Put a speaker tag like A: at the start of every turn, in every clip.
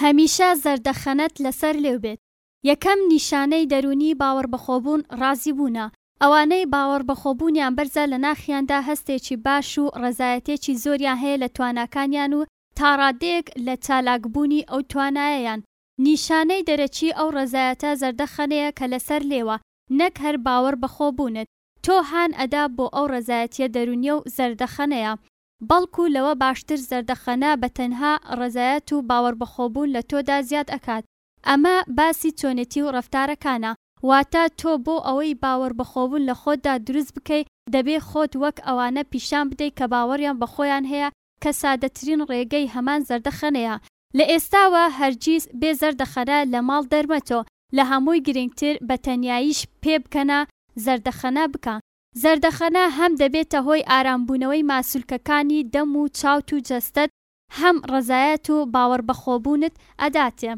A: هەمیشە زەردەخەنەت لەسەر لێو بێت. یەکەم نیشانەی دەروونی باوەڕبەخۆبوون ڕازیبوونە. ئەوانەی باوەڕبەخۆبوونیان بەرزە لە ناخیاندا هەستێکی باش و ڕەزایەتیەکی زۆریان هەیە لە تواناکانیان و تاڕادەیەک لە چالاکبوونی ئەو توانایەیان. نیشانەی دەرەکی ئەو ڕەزایەتە زەردەخەنەیە کە لەسەر لێوە نەک هەر باوەڕبەخۆبوونت. تۆ هان ئەدا بۆ ئەو ڕەزایەتیە دەروونیە و زەردەخەنەیە. بەڵکو لەوە باشتر زەردەخەنە بە تەنها ڕەزایەت و باوەڕبەخۆبوون لە تۆدا زیاد ئەکات ئەمە باسی چۆنێتی و ڕەفتارەکانە واتە تۆ بۆ ئەوەی باوەڕبەخۆبوون لە خۆتدا دروست بکەی دەبێ خۆت وەک ئەوانە پیشان بدەی کە باوەڕیان بە خۆیان هەیە کە سادەترین ڕێگەی هەمان زەردەخەنەیە لە ئێستاوە هەرگیز بێ زەردەخەنە لە ماڵ دەرمەچۆ لە هەمووی گرنگتر بە تەنیاییش پێبکەنە زەردەخەنە بکە زەردەخەنە هەم دەبێتە هۆی ئارامبوونەوەی ماسولکەکانی دەم و چاوت و جەستەت هەم ڕەزایەت و باوەڕبەخۆبوونت ئەداتێ.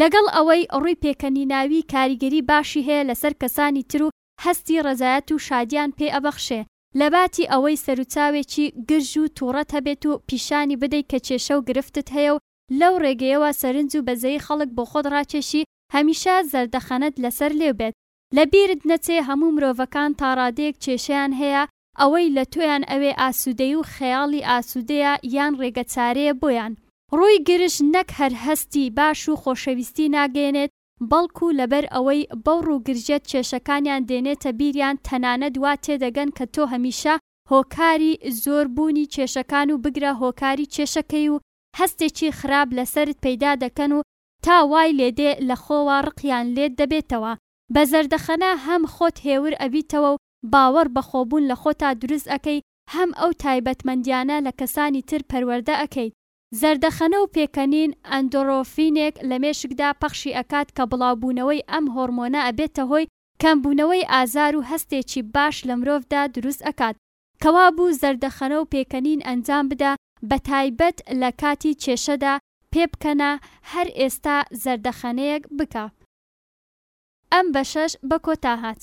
A: لەگەڵ ئەوەی ڕووی پێکەنیناوی کاریگەری باشی هەیە لەسەر کەسانی تر و هەستی ڕەزایەت و شادیان پێ ئەبەخشێ لەباتی ئەوەی سەروچاوێکی گرژ و توڕەت هەبێت و پیشانی بدەی کە کێشەو گرفتت هەیە و لەو ڕێگەیەوە سەرنج و بەزەیی خەڵک بۆخۆت ڕاکێشی هەمیشە زەردەخەنەت لەسەر لێو بێت لە بیرت نەچێ هەموو مرۆڤەکان تاڕادەیەک کێشەیان هەیە، ئەوەی لە تۆیان ئەوێ ئاسوودەیی و خەیاڵی ئاسوودەیە یان ڕێگەچارەیە بۆیان. ڕووی گرژ نەک هەر هەستی باش و خۆشەویستی ناگەیەنێت، بەڵکوو لەبەر ئەوەی بەو ڕوو گرژیەت کێشەکانیان دێنێتە بیریان تەنانەت وا تێدەگەن کە تۆ هەمیشە هۆکاری زۆر بوونی کێشەکان و بگرە هۆکاری کێشەکەی و هەستێکی خراپ لەسەرت پەیدا دەکەن و تا وای لێدێ لە خۆوە ڕقیان لێت دەبێتەوە بە زەردەخەنە هەم خۆت هێور ئەبیتەوە و باوەڕ بە خۆبوون لە خۆتا دروست ئەکەی هەم ئەو تایبەتمەندیانە لە کەسانی تر پەروەردە ئەکەیت زەردەخەنە و پێکەنین ئەندۆرۆفینێک لە مێشکدا پەخشی ئەکات کە بڵاو بوونەوەی ئەم هۆڕمۆنە ئەبێتە هۆی کەم بوونەوەی ئازار و هەستێکی باش لە مرۆڤدا دروست ئەکات کەوابوو زەردەخەنە و پێکەنین ئەنجام بدە بەتایبەت لە کاتی کێشەدا پێ بکەنە هەر ئێستا زەردەخەنەیەک بکە ئەم بەشەش بە کۆتا هات.